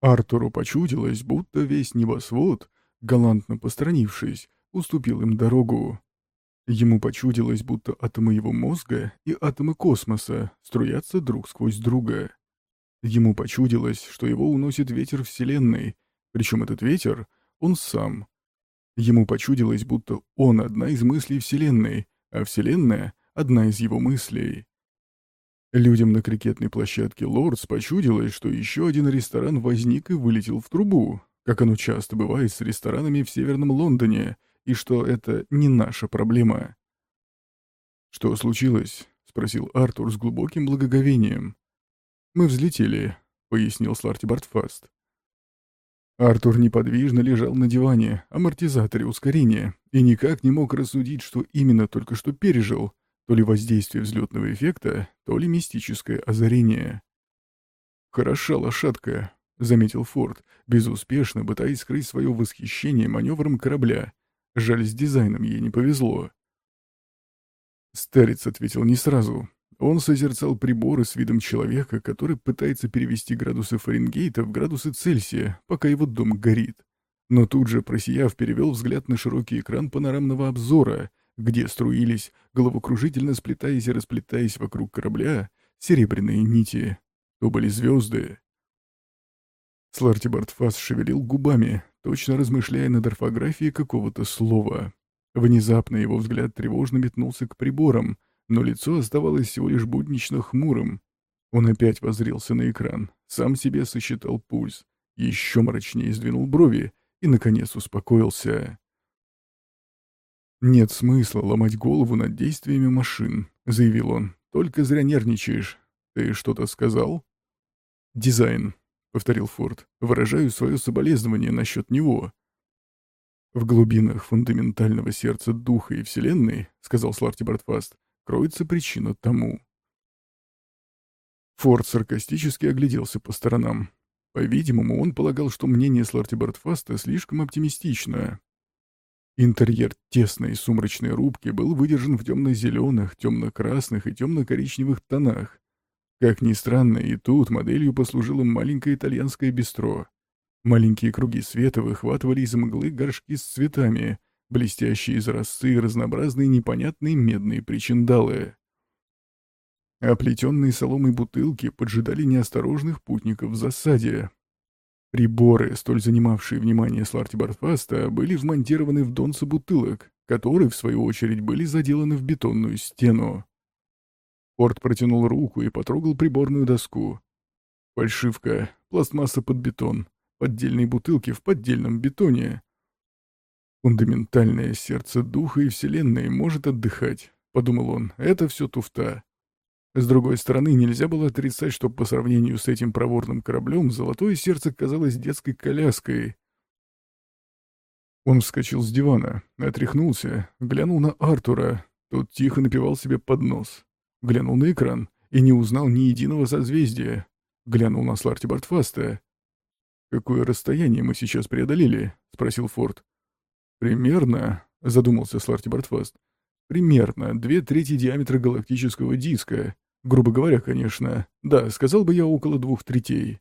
Артуру почудилось, будто весь небосвод, галантно постранившись, уступил им дорогу. Ему почудилось, будто атомы его мозга и атомы космоса струятся друг сквозь друга. Ему почудилось, что его уносит ветер Вселенной, причем этот ветер — он сам. Ему почудилось, будто он — одна из мыслей Вселенной, а Вселенная — одна из его мыслей. Людям на крикетной площадке Лордс почудилось, что еще один ресторан возник и вылетел в трубу, как оно часто бывает с ресторанами в Северном Лондоне, и что это не наша проблема. «Что случилось?» — спросил Артур с глубоким благоговением. «Мы взлетели», — пояснил Сларти Бартфаст. Артур неподвижно лежал на диване, амортизаторе ускорения, и никак не мог рассудить, что именно только что пережил, то ли воздействие взлетного эффекта, то ли мистическое озарение. «Хороша лошадка», — заметил Форд, безуспешно пытаясь скрыть свое восхищение маневром корабля. Жаль, с дизайном ей не повезло. Старец ответил не сразу, он созерцал приборы с видом человека, который пытается перевести градусы Фаренгейта в градусы Цельсия, пока его дом горит. Но тут же, просияв, перевел взгляд на широкий экран панорамного обзора, где струились, головокружительно сплетаясь и расплетаясь вокруг корабля, серебряные нити. То были звезды. Сларти Бартфас шевелил губами, точно размышляя над орфографией какого-то слова. Внезапно его взгляд тревожно метнулся к приборам, но лицо оставалось всего лишь буднично хмурым. Он опять воззрелся на экран, сам себе сосчитал пульс, еще мрачнее сдвинул брови и, наконец, успокоился. «Нет смысла ломать голову над действиями машин», — заявил он. «Только зря нервничаешь. Ты что-то сказал?» «Дизайн», — повторил Форд. «Выражаю свое соболезнование насчет него». «В глубинах фундаментального сердца духа и вселенной», — сказал Сларти Бартфаст, кроется причина тому. Форд саркастически огляделся по сторонам. По-видимому, он полагал, что мнение Сларти Бартфаста слишком оптимистично. Интерьер тесной сумрачной рубки был выдержан в темно-зеленых, темно-красных и темно-коричневых тонах. Как ни странно, и тут моделью послужило маленькое итальянское бистро. Маленькие круги света выхватывали из мглы горшки с цветами, блестящие изразцы и разнообразные непонятные медные причиндалы. Оплетенные соломой бутылки поджидали неосторожных путников в засаде. Приборы, столь занимавшие внимание Сларти Бартфаста, были вмонтированы в донцы бутылок, которые, в свою очередь, были заделаны в бетонную стену. Порт протянул руку и потрогал приборную доску. Фальшивка, пластмасса под бетон, поддельные бутылки в поддельном бетоне, «Фундаментальное сердце духа и вселенной может отдыхать», — подумал он, — «это все туфта». С другой стороны, нельзя было отрицать, что по сравнению с этим проворным кораблем золотое сердце казалось детской коляской. Он вскочил с дивана, отряхнулся, глянул на Артура, тот тихо напевал себе под нос. Глянул на экран и не узнал ни единого созвездия. Глянул на Сларти Бартфаста. «Какое расстояние мы сейчас преодолели?» — спросил Форд. «Примерно», — задумался Сларти Бартфаст, — «примерно две трети диаметра галактического диска. Грубо говоря, конечно. Да, сказал бы я около двух третей».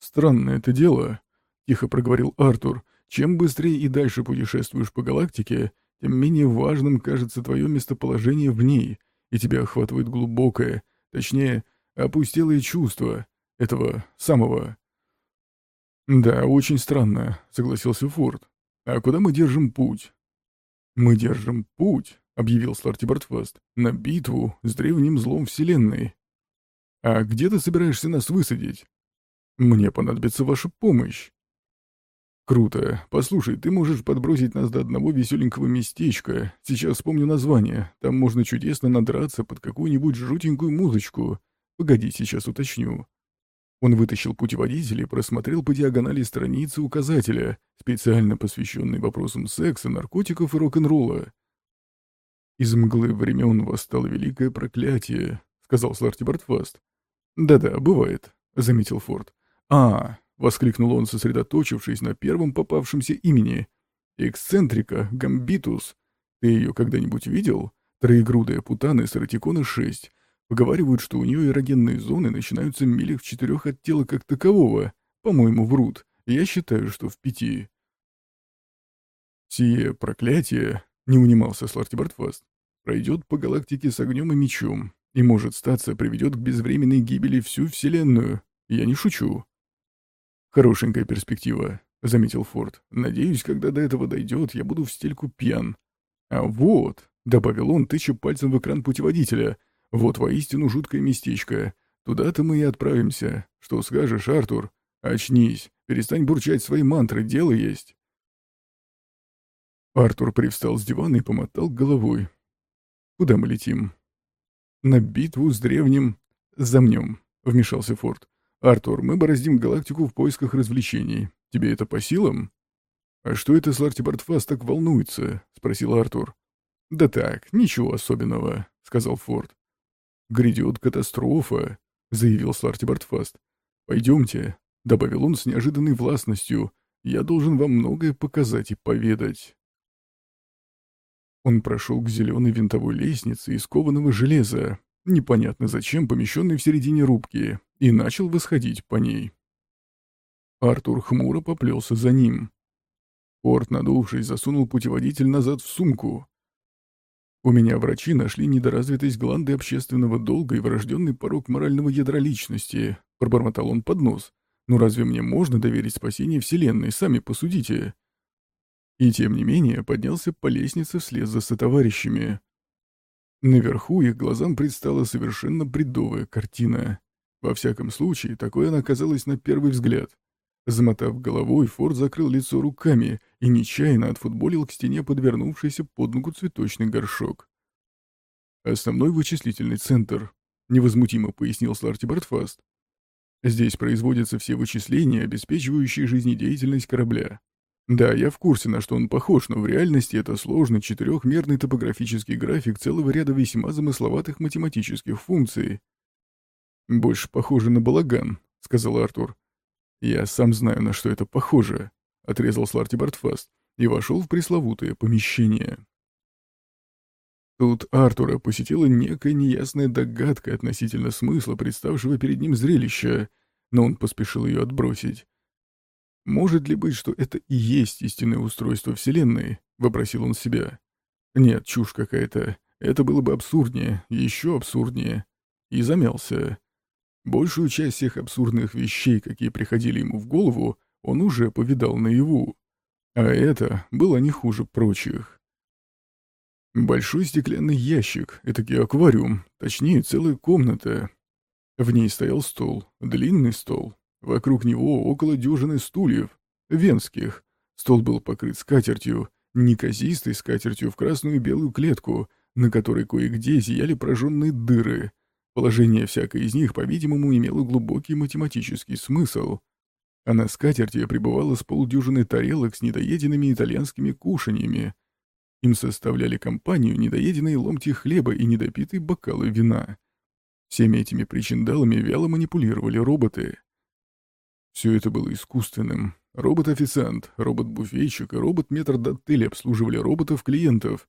«Странное это дело», — тихо проговорил Артур. «Чем быстрее и дальше путешествуешь по галактике, тем менее важным кажется твое местоположение в ней, и тебя охватывает глубокое, точнее, опустелое чувство этого самого...» «Да, очень странно», — согласился Форд. «А куда мы держим путь?» «Мы держим путь», — объявил Сларти Бартфаст, — «на битву с древним злом Вселенной». «А где ты собираешься нас высадить?» «Мне понадобится ваша помощь». «Круто. Послушай, ты можешь подбросить нас до одного веселенького местечка. Сейчас вспомню название. Там можно чудесно надраться под какую-нибудь жутенькую музычку. Погоди, сейчас уточню. Он вытащил путеводитель и просмотрел по диагонали страницы указателя, специально посвященный вопросам секса, наркотиков и рок-н-ролла. «Из мглы времен восстало великое проклятие», — сказал Сларти Бартфаст. «Да-да, бывает», — заметил Форд. «А!» — воскликнул он, сосредоточившись на первом попавшемся имени. «Эксцентрика, Гамбитус. Ты ее когда-нибудь видел? Троегрудая путана из Ратикона-6. Поговаривают, что у нее эрогенные зоны начинаются милях в четырех от тела как такового. По-моему, врут. Я считаю, что в пяти. Сие проклятие, не унимался Сларти Бартфаст, пройдет по галактике с огнем и мечом, и, может статься, приведет к безвременной гибели всю Вселенную. Я не шучу. Хорошенькая перспектива, заметил Форд. Надеюсь, когда до этого дойдет, я буду в стельку пьян. А вот, добавил он, тыча пальцем в экран путеводителя, вот воистину жуткое местечко. Туда-то мы и отправимся. Что скажешь, Артур? Очнись, перестань бурчать свои мантры, дело есть. Артур привстал с дивана и помотал головой. «Куда мы летим?» «На битву с древним замнем», — вмешался Форд. «Артур, мы бороздим галактику в поисках развлечений. Тебе это по силам?» «А что это Сларти Бартфас так волнуется?» — спросил Артур. «Да так, ничего особенного», — сказал Форд. «Грядет катастрофа», — заявил Сларти Бартфаст. «Пойдемте», — добавил он с неожиданной властностью. «Я должен вам многое показать и поведать». Он прошел к зеленой винтовой лестнице из кованого железа, непонятно зачем помещенной в середине рубки, и начал восходить по ней. Артур хмуро поплелся за ним. Порт, надувшись, засунул путеводитель назад в сумку. У меня врачи нашли недоразвитость гланды общественного долга и врожденный порог морального ядра личности, пробормотал он под нос. Ну разве мне можно доверить спасение Вселенной, сами посудите? И тем не менее поднялся по лестнице вслед за сотоварищами. Наверху их глазам предстала совершенно бредовая картина. Во всяком случае, такой она казалась на первый взгляд. Замотав головой, Форд закрыл лицо руками и нечаянно отфутболил к стене подвернувшийся под ногу цветочный горшок. «Основной вычислительный центр», — невозмутимо пояснил Сларти Бартфаст. «Здесь производятся все вычисления, обеспечивающие жизнедеятельность корабля. Да, я в курсе, на что он похож, но в реальности это сложный четырехмерный топографический график целого ряда весьма замысловатых математических функций. «Больше похоже на балаган», — сказал Артур. «Я сам знаю, на что это похоже», — отрезал Сларти Бартфаст и вошел в пресловутое помещение. Тут Артура посетила некая неясная догадка относительно смысла представшего перед ним зрелища, но он поспешил ее отбросить. «Может ли быть, что это и есть истинное устройство Вселенной?» — вопросил он себя. «Нет, чушь какая-то. Это было бы абсурднее, еще абсурднее». И замялся. Большую часть всех абсурдных вещей, какие приходили ему в голову, он уже повидал наяву. А это было не хуже прочих. Большой стеклянный ящик, этакий аквариум, точнее целая комната. В ней стоял стол, длинный стол, Вокруг него около дюжины стульев, венских. Стол был покрыт скатертью, неказистой скатертью в красную и белую клетку, на которой кое-где зияли прожженные дыры. Положение всякой из них, по-видимому, имело глубокий математический смысл. А на скатерти пребывало с полдюжины тарелок с недоеденными итальянскими кушаньями. Им составляли компанию недоеденные ломти хлеба и недопитые бокалы вина. Всеми этими причиндалами вяло манипулировали роботы. Все это было искусственным. Робот-официант, робот-буфетчик и робот-метрдотель обслуживали роботов-клиентов.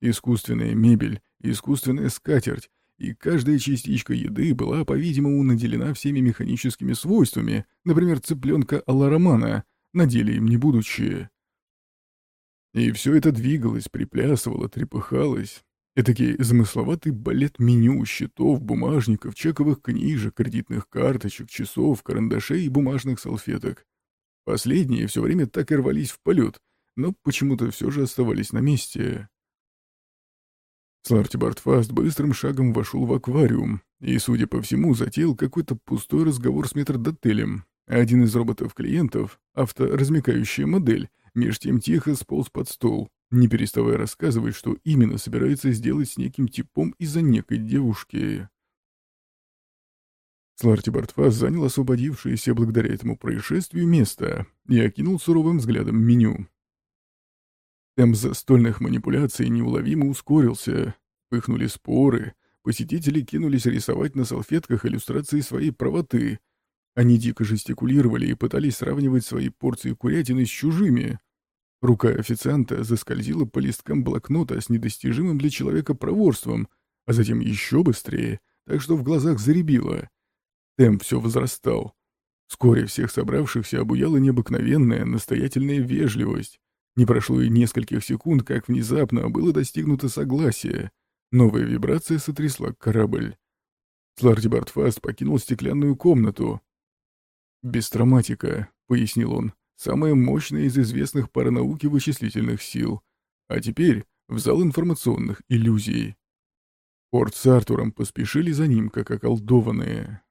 Искусственная мебель, искусственная скатерть, и каждая частичка еды была, по-видимому, наделена всеми механическими свойствами, например, цыпленка Алла Романа, на деле им не будучи. И все это двигалось, приплясывало, трепыхалось, Этакий замысловатый балет меню, счетов, бумажников, чековых книжек, кредитных карточек, часов, карандашей и бумажных салфеток. Последние все время так и рвались в полет, но почему-то все же оставались на месте. Сларти Бартфаст быстрым шагом вошел в аквариум и, судя по всему, затеял какой-то пустой разговор с метрдотелем. Один из роботов-клиентов, авторазмекающая модель, меж тем тихо сполз под стол, не переставая рассказывать, что именно собирается сделать с неким типом из-за некой девушки. Сларти Бартфас занял освободившееся благодаря этому происшествию место и окинул суровым взглядом меню. Темп застольных манипуляций неуловимо ускорился, пыхнули споры, посетители кинулись рисовать на салфетках иллюстрации своей правоты. Они дико жестикулировали и пытались сравнивать свои порции курятины с чужими, Рука официанта заскользила по листкам блокнота с недостижимым для человека проворством, а затем еще быстрее, так что в глазах заребило. Темп все возрастал. Вскоре всех собравшихся обуяла необыкновенная, настоятельная вежливость. Не прошло и нескольких секунд, как внезапно было достигнуто согласие. Новая вибрация сотрясла корабль. Сларти Бартфаст покинул стеклянную комнату. «Бестроматика», — пояснил он, — «самая мощная из известных паранауки вычислительных сил. А теперь в зал информационных иллюзий». Порт с Артуром поспешили за ним, как околдованные.